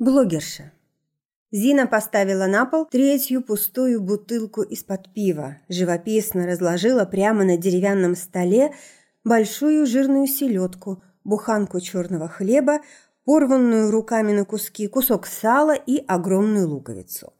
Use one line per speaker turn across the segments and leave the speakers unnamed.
Блогерша. Зина поставила на пол третью пустую бутылку из-под пива, живописно разложила прямо на деревянном столе большую жирную селедку, буханку черного хлеба, порванную руками на куски, кусок сала и огромную луковицу.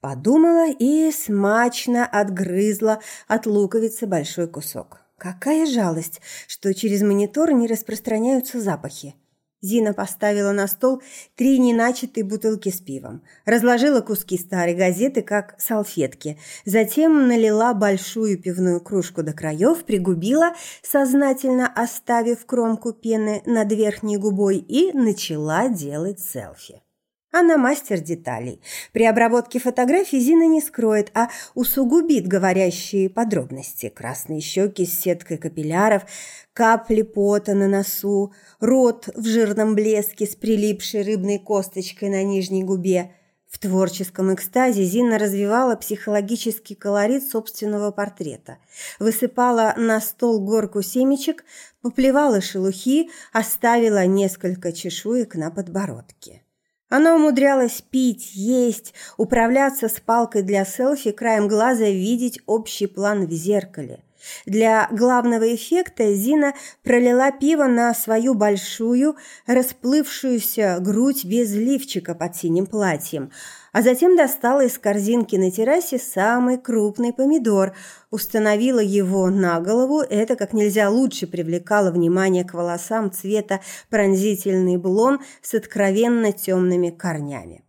Подумала и смачно отгрызла от луковицы большой кусок. Какая жалость, что через монитор не распространяются запахи. Зина поставила на стол три неначатые бутылки с пивом, разложила куски старой газеты, как салфетки, затем налила большую пивную кружку до краев, пригубила, сознательно оставив кромку пены над верхней губой и начала делать селфи. Она мастер деталей. При обработке фотографий Зина не скроет, а усугубит говорящие подробности. Красные щеки с сеткой капилляров, капли пота на носу, рот в жирном блеске с прилипшей рыбной косточкой на нижней губе. В творческом экстазе Зина развивала психологический колорит собственного портрета. Высыпала на стол горку семечек, поплевала шелухи, оставила несколько чешуек на подбородке. Она умудрялась пить, есть, управляться с палкой для селфи, краем глаза видеть общий план в зеркале. Для главного эффекта Зина пролила пиво на свою большую, расплывшуюся грудь без лифчика под синим платьем, а затем достала из корзинки на террасе самый крупный помидор, установила его на голову, это как нельзя лучше привлекало внимание к волосам цвета пронзительный блон с откровенно темными корнями.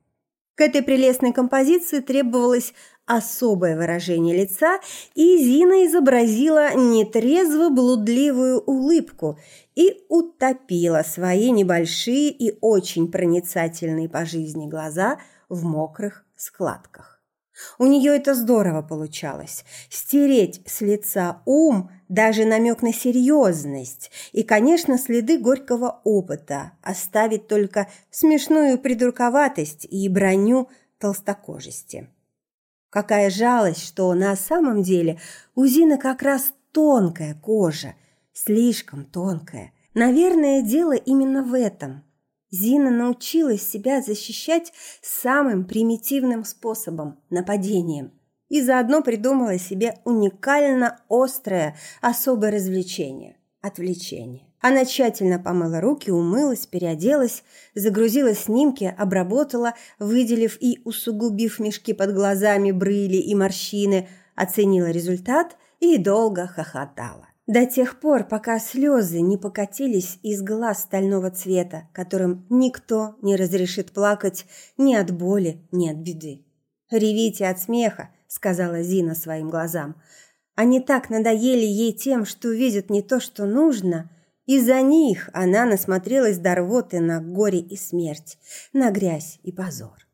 К этой прелестной композиции требовалось особое выражение лица, и Зина изобразила нетрезво-блудливую улыбку и утопила свои небольшие и очень проницательные по жизни глаза в мокрых складках. У нее это здорово получалось. Стереть с лица ум, даже намек на серьезность и, конечно, следы горького опыта, оставить только смешную придурковатость и броню толстокожести. Какая жалость, что на самом деле у Зины как раз тонкая кожа, слишком тонкая. Наверное, дело именно в этом. Зина научилась себя защищать самым примитивным способом – нападением. И заодно придумала себе уникально острое, особое развлечение – отвлечение. Она тщательно помыла руки, умылась, переоделась, загрузила снимки, обработала, выделив и усугубив мешки под глазами, брыли и морщины, оценила результат и долго хохотала. До тех пор, пока слезы не покатились из глаз стального цвета, которым никто не разрешит плакать ни от боли, ни от беды. «Ревите от смеха», — сказала Зина своим глазам. Они так надоели ей тем, что видят не то, что нужно — из-за них она насмотрелась до рвоты на горе и смерть, на грязь и позор.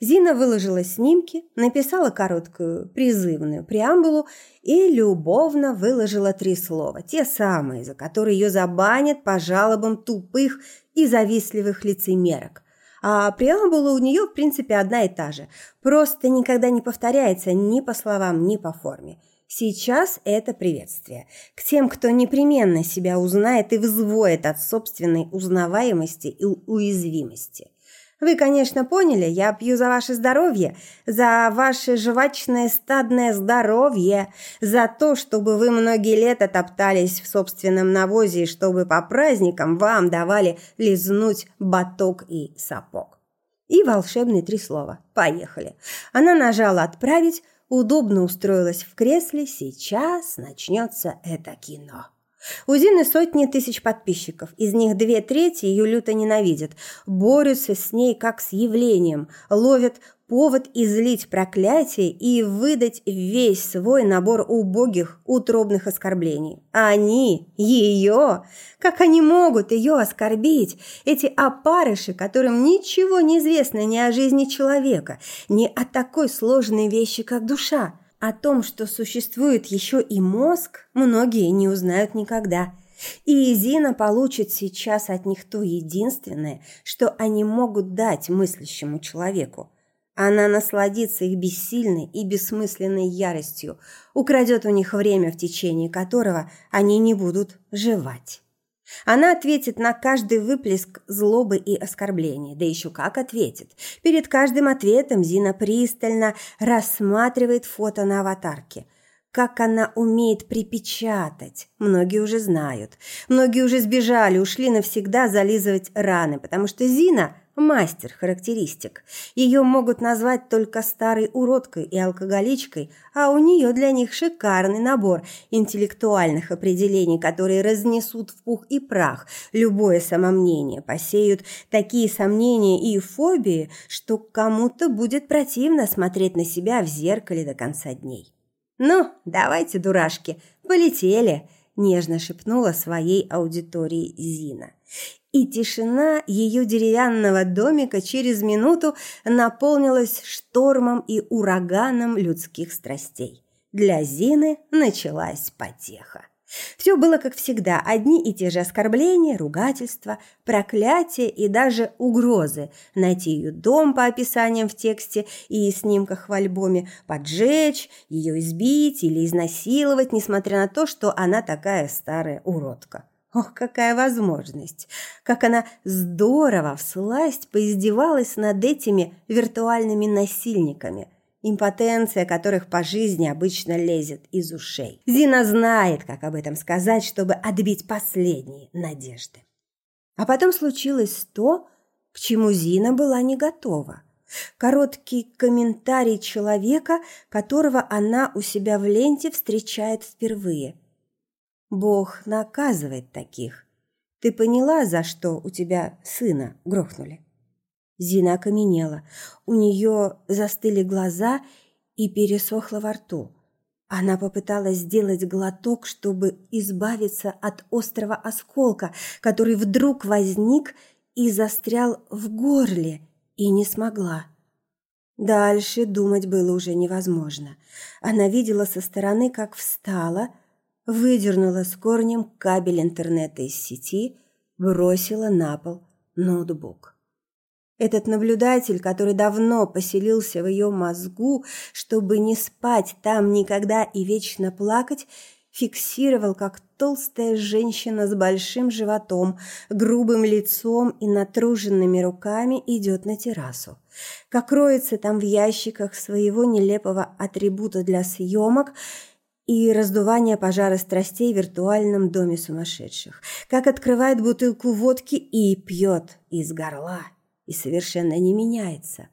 Зина выложила снимки, написала короткую призывную преамбулу и любовно выложила три слова, те самые, за которые ее забанят по жалобам тупых и завистливых лицемерок. А преамбула у нее, в принципе, одна и та же, просто никогда не повторяется ни по словам, ни по форме. Сейчас это приветствие. К тем, кто непременно себя узнает и взвоет от собственной узнаваемости и уязвимости. Вы, конечно, поняли, я пью за ваше здоровье, за ваше жвачное стадное здоровье, за то, чтобы вы многие лета топтались в собственном навозе и чтобы по праздникам вам давали лизнуть баток и сапог. И волшебные три слова. Поехали. Она нажала «Отправить», удобно устроилась в кресле, сейчас начнется это кино. У Зины сотни тысяч подписчиков, из них две трети ее люто ненавидят, борются с ней как с явлением, ловят повод излить проклятие и выдать весь свой набор убогих, утробных оскорблений. Они, ее, как они могут ее оскорбить, эти опарыши, которым ничего не известно ни о жизни человека, ни о такой сложной вещи, как душа. О том, что существует еще и мозг, многие не узнают никогда. И Зина получит сейчас от них то единственное, что они могут дать мыслящему человеку – она насладится их бессильной и бессмысленной яростью, украдет у них время, в течение которого они не будут жевать. Она ответит на каждый выплеск злобы и оскорблений. Да еще как ответит. Перед каждым ответом Зина пристально рассматривает фото на аватарке. Как она умеет припечатать. Многие уже знают. Многие уже сбежали, ушли навсегда зализывать раны, потому что Зина мастер характеристик. Ее могут назвать только старой уродкой и алкоголичкой, а у нее для них шикарный набор интеллектуальных определений, которые разнесут в пух и прах любое самомнение, посеют такие сомнения и фобии, что кому-то будет противно смотреть на себя в зеркале до конца дней. «Ну, давайте, дурашки, полетели!» – нежно шепнула своей аудитории Зина и тишина ее деревянного домика через минуту наполнилась штормом и ураганом людских страстей. Для Зины началась потеха. Все было как всегда, одни и те же оскорбления, ругательства, проклятия и даже угрозы. Найти ее дом по описаниям в тексте и снимках в альбоме, поджечь, ее избить или изнасиловать, несмотря на то, что она такая старая уродка. Ох, какая возможность! Как она здорово всласть поиздевалась над этими виртуальными насильниками, импотенция которых по жизни обычно лезет из ушей. Зина знает, как об этом сказать, чтобы отбить последние надежды. А потом случилось то, к чему Зина была не готова. Короткий комментарий человека, которого она у себя в ленте встречает впервые – Бог наказывает таких. Ты поняла, за что у тебя сына грохнули?» Зина окаменела. У нее застыли глаза и пересохло во рту. Она попыталась сделать глоток, чтобы избавиться от острого осколка, который вдруг возник и застрял в горле, и не смогла. Дальше думать было уже невозможно. Она видела со стороны, как встала – выдернула с корнем кабель интернета из сети, бросила на пол ноутбук. Этот наблюдатель, который давно поселился в ее мозгу, чтобы не спать там никогда и вечно плакать, фиксировал, как толстая женщина с большим животом, грубым лицом и натруженными руками идет на террасу. Как роется там в ящиках своего нелепого атрибута для съемок – и раздувание пожара страстей в виртуальном доме сумасшедших. Как открывает бутылку водки и пьет из горла, и совершенно не меняется.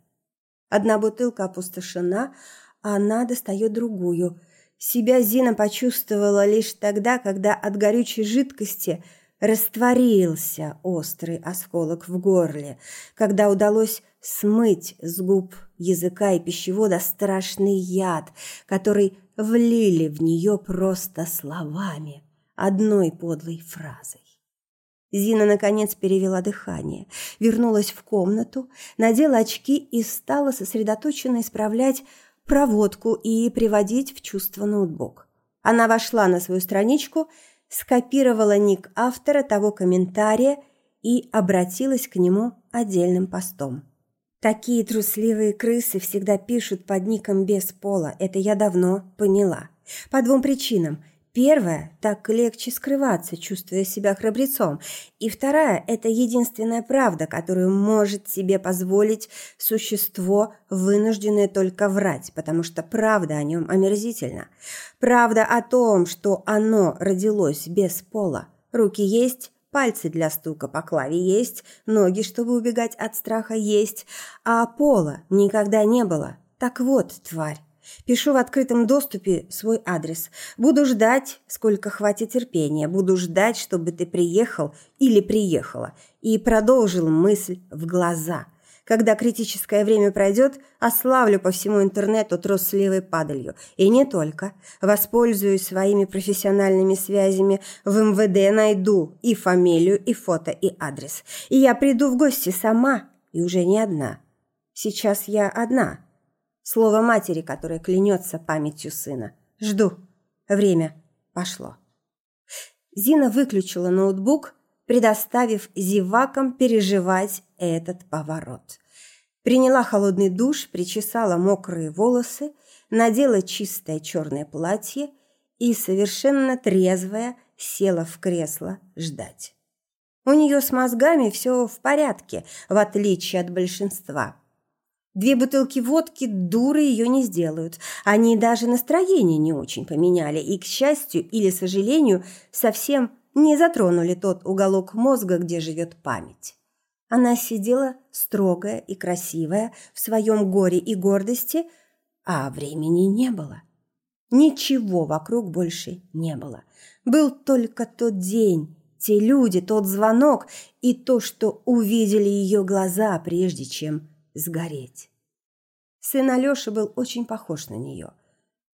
Одна бутылка опустошена, а она достает другую. Себя Зина почувствовала лишь тогда, когда от горючей жидкости растворился острый осколок в горле, когда удалось смыть с губ языка и пищевода страшный яд, который влили в нее просто словами, одной подлой фразой. Зина, наконец, перевела дыхание, вернулась в комнату, надела очки и стала сосредоточенно исправлять проводку и приводить в чувство ноутбук. Она вошла на свою страничку, скопировала ник автора того комментария и обратилась к нему отдельным постом. Такие трусливые крысы всегда пишут под ником без пола, это я давно поняла. По двум причинам. Первая – так легче скрываться, чувствуя себя храбрецом. И вторая – это единственная правда, которую может себе позволить существо, вынужденное только врать, потому что правда о нем омерзительна. Правда о том, что оно родилось без пола. Руки есть, Пальцы для стука по клаве есть, ноги, чтобы убегать от страха, есть, а пола никогда не было. Так вот, тварь. Пишу в открытом доступе свой адрес. Буду ждать, сколько хватит терпения. Буду ждать, чтобы ты приехал или приехала. И продолжил мысль в глаза. Когда критическое время пройдет, ославлю по всему интернету трусливой падалью. И не только. Воспользуюсь своими профессиональными связями. В МВД найду и фамилию, и фото, и адрес. И я приду в гости сама, и уже не одна. Сейчас я одна. Слово матери, которая клянется памятью сына. Жду. Время пошло. Зина выключила ноутбук, предоставив зевакам переживать этот поворот. Приняла холодный душ, причесала мокрые волосы, надела чистое черное платье и, совершенно трезвая, села в кресло ждать. У нее с мозгами все в порядке, в отличие от большинства. Две бутылки водки дуры ее не сделают. Они даже настроение не очень поменяли и, к счастью или сожалению, совсем не затронули тот уголок мозга, где живет память. Она сидела строгая и красивая в своем горе и гордости, а времени не было. Ничего вокруг больше не было. Был только тот день, те люди, тот звонок и то, что увидели ее глаза, прежде чем сгореть. Сын Алёши был очень похож на нее.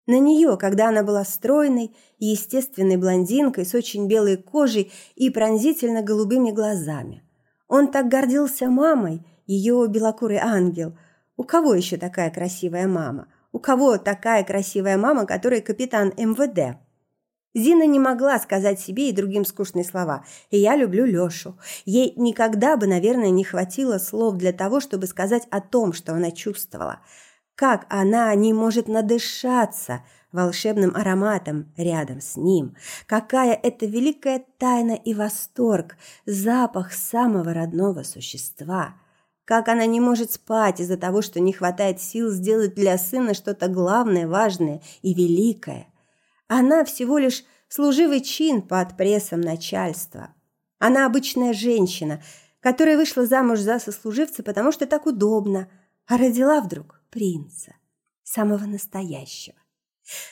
На нее, когда она была стройной, естественной блондинкой с очень белой кожей и пронзительно голубыми глазами. Он так гордился мамой, ее белокурый ангел. У кого еще такая красивая мама? У кого такая красивая мама, которая капитан МВД? Зина не могла сказать себе и другим скучные слова. И я люблю Лёшу. Ей никогда бы, наверное, не хватило слов для того, чтобы сказать о том, что она чувствовала. Как она не может надышаться волшебным ароматом рядом с ним. Какая это великая тайна и восторг, запах самого родного существа. Как она не может спать из-за того, что не хватает сил сделать для сына что-то главное, важное и великое – она всего лишь служивый чин под прессом начальства. Она обычная женщина, которая вышла замуж за сослуживца, потому что так удобно, а родила вдруг принца, самого настоящего.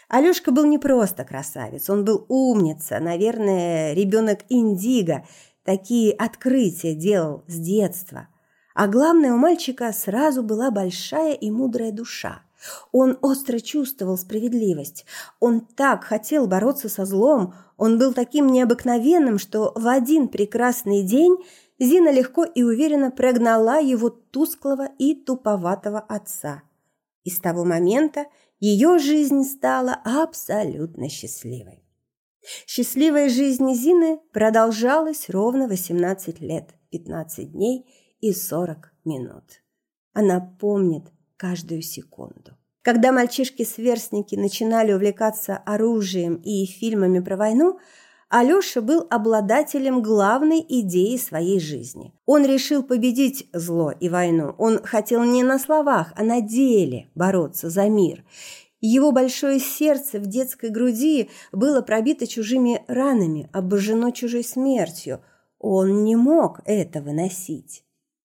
Алёшка был не просто красавец, он был умница, наверное, ребенок индиго, такие открытия делал с детства. А главное, у мальчика сразу была большая и мудрая душа. Он остро чувствовал справедливость. Он так хотел бороться со злом. Он был таким необыкновенным, что в один прекрасный день Зина легко и уверенно прогнала его тусклого и туповатого отца. И с того момента ее жизнь стала абсолютно счастливой. Счастливая жизнь Зины продолжалась ровно 18 лет, 15 дней и 40 минут. Она помнит, каждую секунду. Когда мальчишки-сверстники начинали увлекаться оружием и фильмами про войну, Алёша был обладателем главной идеи своей жизни. Он решил победить зло и войну. Он хотел не на словах, а на деле бороться за мир. Его большое сердце в детской груди было пробито чужими ранами, обожжено чужой смертью. Он не мог это выносить.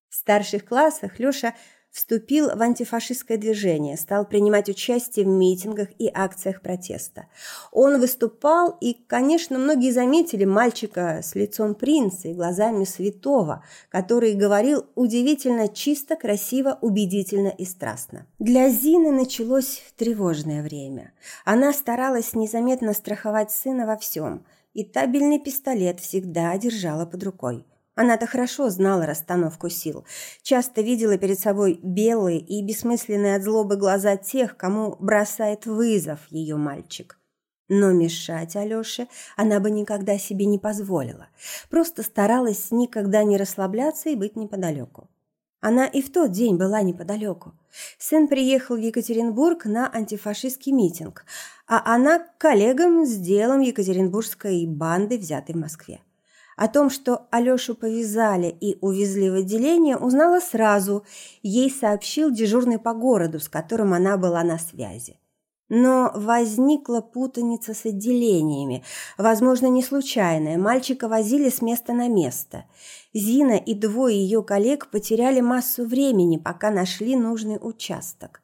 В старших классах Лёша вступил в антифашистское движение, стал принимать участие в митингах и акциях протеста. Он выступал, и, конечно, многие заметили мальчика с лицом принца и глазами святого, который говорил удивительно чисто, красиво, убедительно и страстно. Для Зины началось тревожное время. Она старалась незаметно страховать сына во всем, и табельный пистолет всегда держала под рукой. Она-то хорошо знала расстановку сил, часто видела перед собой белые и бессмысленные от злобы глаза тех, кому бросает вызов ее мальчик. Но мешать Алёше она бы никогда себе не позволила, просто старалась никогда не расслабляться и быть неподалеку. Она и в тот день была неподалеку. Сын приехал в Екатеринбург на антифашистский митинг, а она к коллегам с делом екатеринбургской банды, взятой в Москве. О том, что Алёшу повязали и увезли в отделение, узнала сразу. Ей сообщил дежурный по городу, с которым она была на связи. Но возникла путаница с отделениями. Возможно, не случайная. Мальчика возили с места на место. Зина и двое ее коллег потеряли массу времени, пока нашли нужный участок.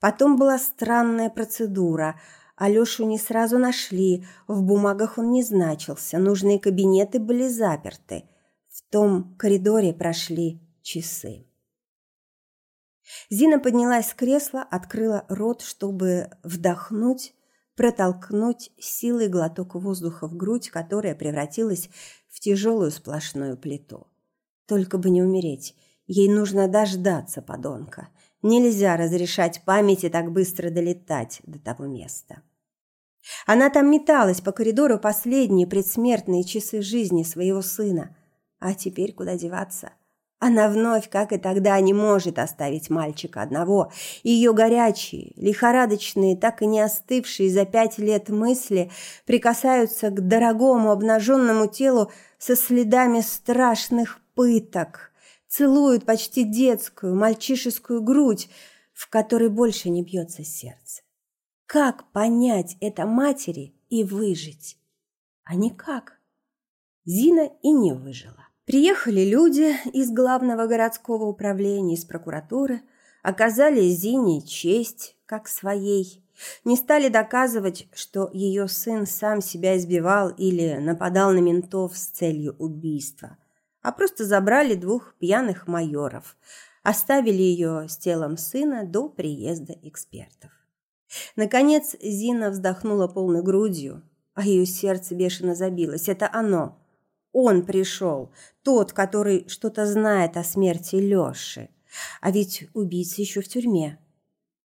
Потом была странная процедура – Алёшу не сразу нашли, в бумагах он не значился, нужные кабинеты были заперты. В том коридоре прошли часы. Зина поднялась с кресла, открыла рот, чтобы вдохнуть, протолкнуть силой глоток воздуха в грудь, которая превратилась в тяжелую сплошную плиту. Только бы не умереть. Ей нужно дождаться подонка. Нельзя разрешать памяти так быстро долетать до того места. Она там металась по коридору последние предсмертные часы жизни своего сына. А теперь куда деваться? Она вновь, как и тогда, не может оставить мальчика одного. Ее горячие, лихорадочные, так и не остывшие за пять лет мысли прикасаются к дорогому обнаженному телу со следами страшных пыток, целуют почти детскую, мальчишескую грудь, в которой больше не бьется сердце. Как понять это матери и выжить? А никак. Зина и не выжила. Приехали люди из главного городского управления, из прокуратуры, оказали Зине честь, как своей. Не стали доказывать, что ее сын сам себя избивал или нападал на ментов с целью убийства, а просто забрали двух пьяных майоров, оставили ее с телом сына до приезда экспертов. Наконец Зина вздохнула полной грудью, а ее сердце бешено забилось. Это оно – он пришел, тот, который что-то знает о смерти Лёши. А ведь убийца еще в тюрьме.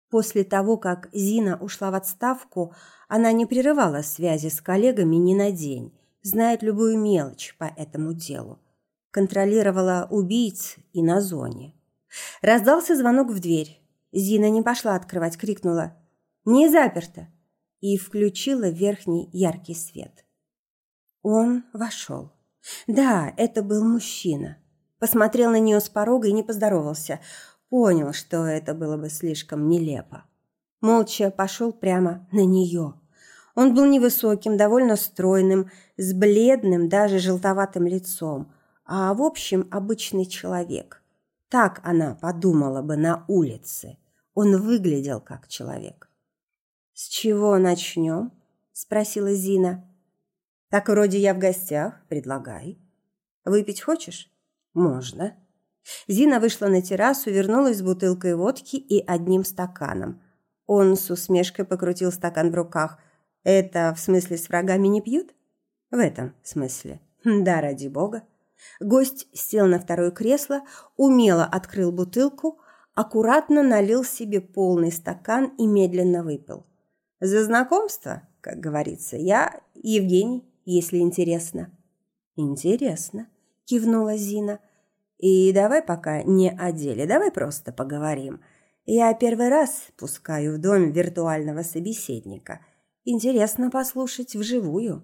После того, как Зина ушла в отставку, она не прерывала связи с коллегами ни на день, знает любую мелочь по этому делу. Контролировала убийц и на зоне. Раздался звонок в дверь. Зина не пошла открывать, крикнула «Не заперто!» и включила верхний яркий свет. Он вошел. Да, это был мужчина. Посмотрел на нее с порога и не поздоровался. Понял, что это было бы слишком нелепо. Молча пошел прямо на нее. Он был невысоким, довольно стройным, с бледным, даже желтоватым лицом, а в общем обычный человек. Так она подумала бы на улице. Он выглядел как человек. «С чего начнем?» – спросила Зина. Так вроде я в гостях, предлагай. Выпить хочешь? Можно. Зина вышла на террасу, вернулась с бутылкой водки и одним стаканом. Он с усмешкой покрутил стакан в руках. Это в смысле с врагами не пьют? В этом смысле. Да, ради бога. Гость сел на второе кресло, умело открыл бутылку, аккуратно налил себе полный стакан и медленно выпил. За знакомство, как говорится, я Евгений если интересно». «Интересно», – кивнула Зина. «И давай пока не о деле, давай просто поговорим. Я первый раз пускаю в дом виртуального собеседника. Интересно послушать вживую».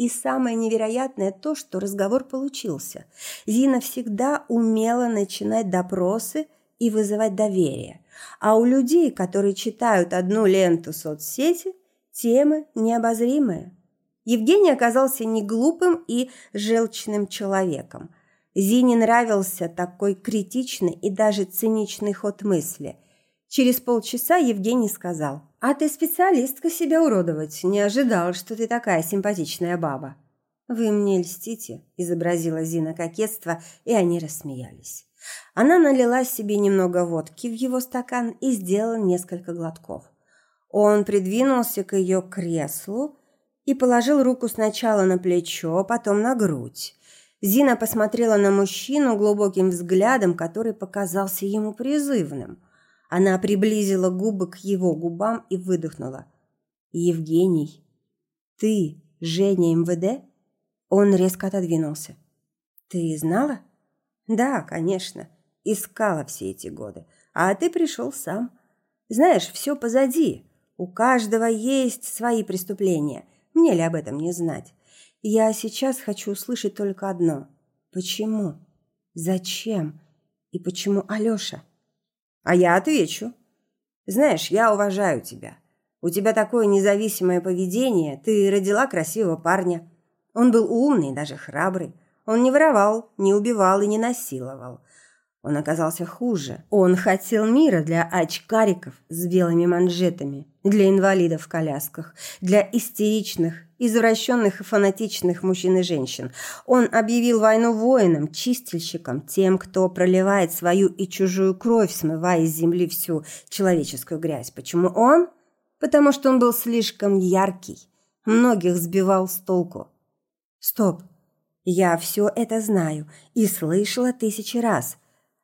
И самое невероятное то, что разговор получился. Зина всегда умела начинать допросы и вызывать доверие. А у людей, которые читают одну ленту соцсети, темы необозримые. Евгений оказался не глупым и желчным человеком. Зине нравился такой критичный и даже циничный ход мысли. Через полчаса Евгений сказал, «А ты специалистка себя уродовать. Не ожидал, что ты такая симпатичная баба». «Вы мне льстите», – изобразила Зина кокетство, и они рассмеялись. Она налила себе немного водки в его стакан и сделала несколько глотков. Он придвинулся к ее креслу и положил руку сначала на плечо, потом на грудь. Зина посмотрела на мужчину глубоким взглядом, который показался ему призывным. Она приблизила губы к его губам и выдохнула. «Евгений, ты Женя МВД?» Он резко отодвинулся. «Ты знала?» «Да, конечно. Искала все эти годы. А ты пришел сам. Знаешь, все позади. У каждого есть свои преступления. Мне ли об этом не знать? Я сейчас хочу услышать только одно. Почему? Зачем? И почему Алёша? А я отвечу. Знаешь, я уважаю тебя. У тебя такое независимое поведение. Ты родила красивого парня. Он был умный, даже храбрый. Он не воровал, не убивал и не насиловал. Он оказался хуже. Он хотел мира для очкариков с белыми манжетами, для инвалидов в колясках, для истеричных, извращенных и фанатичных мужчин и женщин. Он объявил войну воинам, чистильщикам, тем, кто проливает свою и чужую кровь, смывая из земли всю человеческую грязь. Почему он? Потому что он был слишком яркий. Многих сбивал с толку. Стоп. Я все это знаю и слышала тысячи раз.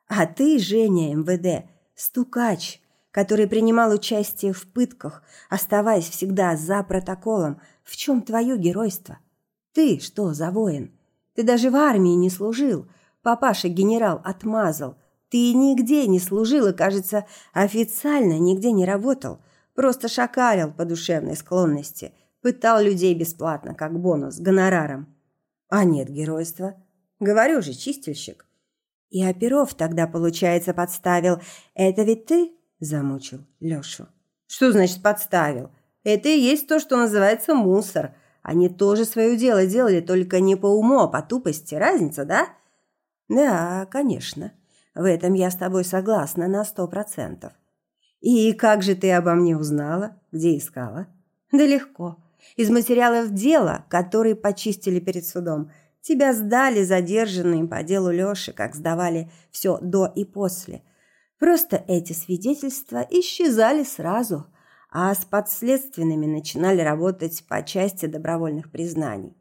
А ты, Женя МВД, стукач, который принимал участие в пытках, оставаясь всегда за протоколом. В чем твое геройство? Ты что за воин? Ты даже в армии не служил. Папаша генерал отмазал. Ты нигде не служил и, кажется, официально нигде не работал. Просто шакалил по душевной склонности. Пытал людей бесплатно, как бонус, гонораром. А нет геройства. Говорю же, чистильщик. И Оперов тогда, получается, подставил. Это ведь ты замучил Лёшу? Что значит подставил? Это и есть то, что называется мусор. Они тоже свое дело делали, только не по уму, а по тупости. Разница, да? Да, конечно. В этом я с тобой согласна на сто процентов. И как же ты обо мне узнала? Где искала? Да легко. Из материалов дела, которые почистили перед судом. Тебя сдали задержанные по делу Лёши, как сдавали все до и после. Просто эти свидетельства исчезали сразу – а с подследственными начинали работать по части добровольных признаний.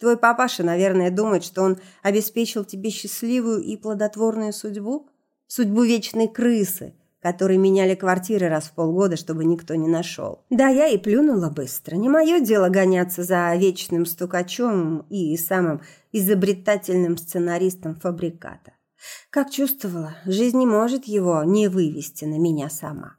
Твой папаша, наверное, думает, что он обеспечил тебе счастливую и плодотворную судьбу, судьбу вечной крысы, которые меняли квартиры раз в полгода, чтобы никто не нашел. Да, я и плюнула быстро. Не мое дело гоняться за вечным стукачом и самым изобретательным сценаристом фабриката. Как чувствовала, жизнь не может его не вывести на меня сама.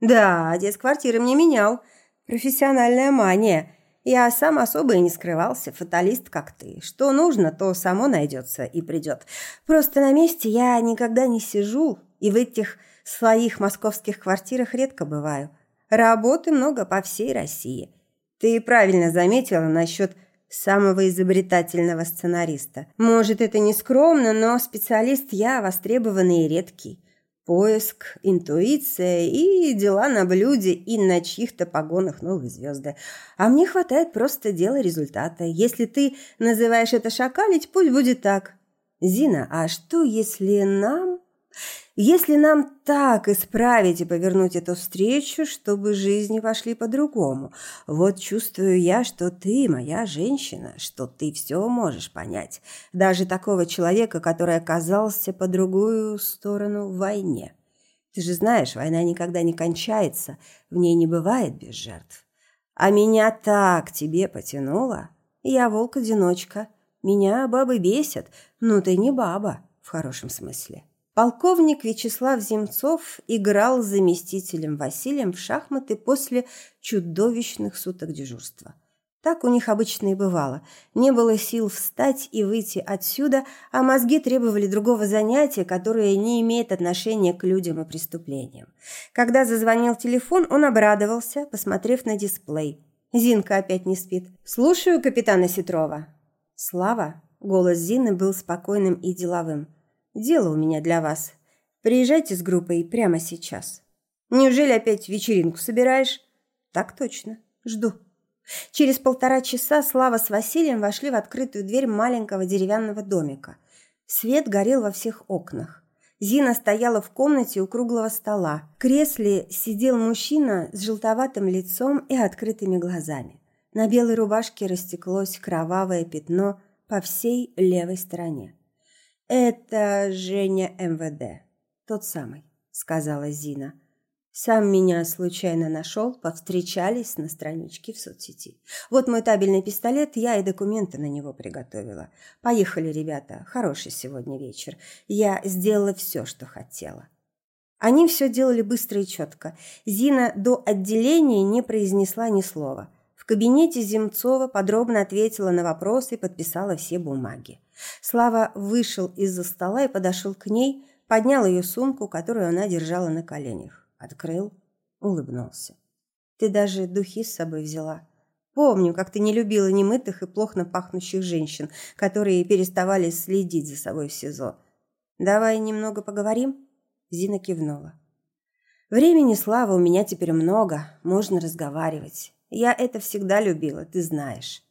Да, отец квартиры мне менял. Профессиональная мания. Я сам особо и не скрывался, фаталист, как ты. Что нужно, то само найдется и придет. Просто на месте я никогда не сижу, и в этих своих московских квартирах редко бываю. Работы много по всей России. Ты правильно заметила насчет самого изобретательного сценариста. Может, это не скромно, но специалист я востребованный и редкий. Поиск, интуиция и дела на блюде и на чьих-то погонах новые звезды. А мне хватает просто дела результата. Если ты называешь это шакалить, пусть будет так. Зина, а что если нам если нам так исправить и повернуть эту встречу, чтобы жизни пошли по-другому, вот чувствую я, что ты моя женщина, что ты все можешь понять, даже такого человека, который оказался по другую сторону в войне. Ты же знаешь, война никогда не кончается, в ней не бывает без жертв. А меня так тебе потянуло. Я волк-одиночка. Меня бабы бесят, но ты не баба в хорошем смысле. Полковник Вячеслав Земцов играл с заместителем Василием в шахматы после чудовищных суток дежурства. Так у них обычно и бывало. Не было сил встать и выйти отсюда, а мозги требовали другого занятия, которое не имеет отношения к людям и преступлениям. Когда зазвонил телефон, он обрадовался, посмотрев на дисплей. Зинка опять не спит. «Слушаю капитана Ситрова». «Слава?» Голос Зины был спокойным и деловым. Дело у меня для вас. Приезжайте с группой прямо сейчас. Неужели опять вечеринку собираешь? Так точно. Жду. Через полтора часа Слава с Василием вошли в открытую дверь маленького деревянного домика. Свет горел во всех окнах. Зина стояла в комнате у круглого стола. В кресле сидел мужчина с желтоватым лицом и открытыми глазами. На белой рубашке растеклось кровавое пятно по всей левой стороне. «Это Женя МВД. Тот самый», — сказала Зина. «Сам меня случайно нашел, повстречались на страничке в соцсети. Вот мой табельный пистолет, я и документы на него приготовила. Поехали, ребята, хороший сегодня вечер. Я сделала все, что хотела». Они все делали быстро и четко. Зина до отделения не произнесла ни слова. В кабинете Земцова подробно ответила на вопросы и подписала все бумаги. Слава вышел из-за стола и подошел к ней, поднял ее сумку, которую она держала на коленях. Открыл, улыбнулся. «Ты даже духи с собой взяла. Помню, как ты не любила немытых и плохо пахнущих женщин, которые переставали следить за собой в СИЗО. Давай немного поговорим?» Зина кивнула. «Времени, Слава, у меня теперь много, можно разговаривать. Я это всегда любила, ты знаешь.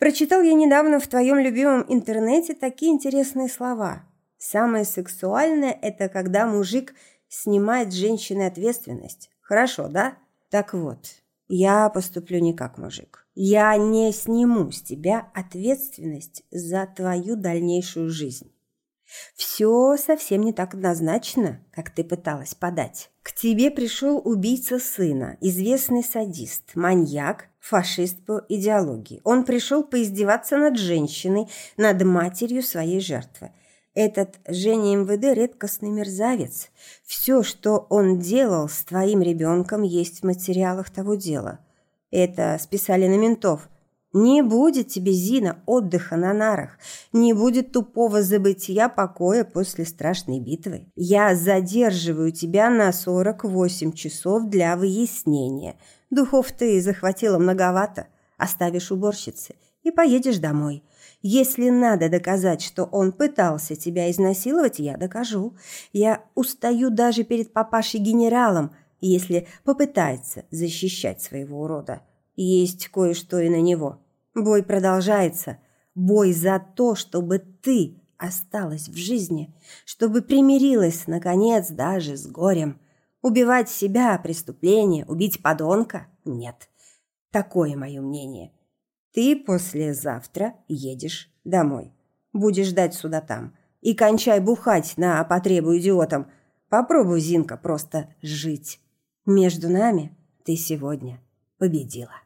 Прочитал я недавно в твоем любимом интернете такие интересные слова. Самое сексуальное – это когда мужик снимает с женщины ответственность. Хорошо, да? Так вот, я поступлю не как мужик. Я не сниму с тебя ответственность за твою дальнейшую жизнь. Все совсем не так однозначно, как ты пыталась подать. К тебе пришел убийца сына, известный садист, маньяк, фашист по идеологии. Он пришел поиздеваться над женщиной, над матерью своей жертвы. Этот Женя МВД редкостный мерзавец. Все, что он делал с твоим ребенком, есть в материалах того дела. Это списали на ментов. Не будет тебе, Зина, отдыха на нарах. Не будет тупого забытия покоя после страшной битвы. Я задерживаю тебя на 48 часов для выяснения. Духов ты захватила многовато. Оставишь уборщице и поедешь домой. Если надо доказать, что он пытался тебя изнасиловать, я докажу. Я устаю даже перед папашей-генералом, если попытается защищать своего урода. Есть кое-что и на него. Бой продолжается. Бой за то, чтобы ты осталась в жизни, чтобы примирилась, наконец, даже с горем. Убивать себя – преступление, убить подонка – нет. Такое мое мнение. Ты послезавтра едешь домой. Будешь ждать суда там. И кончай бухать на потребу идиотам. Попробуй, Зинка, просто жить. Между нами ты сегодня победила.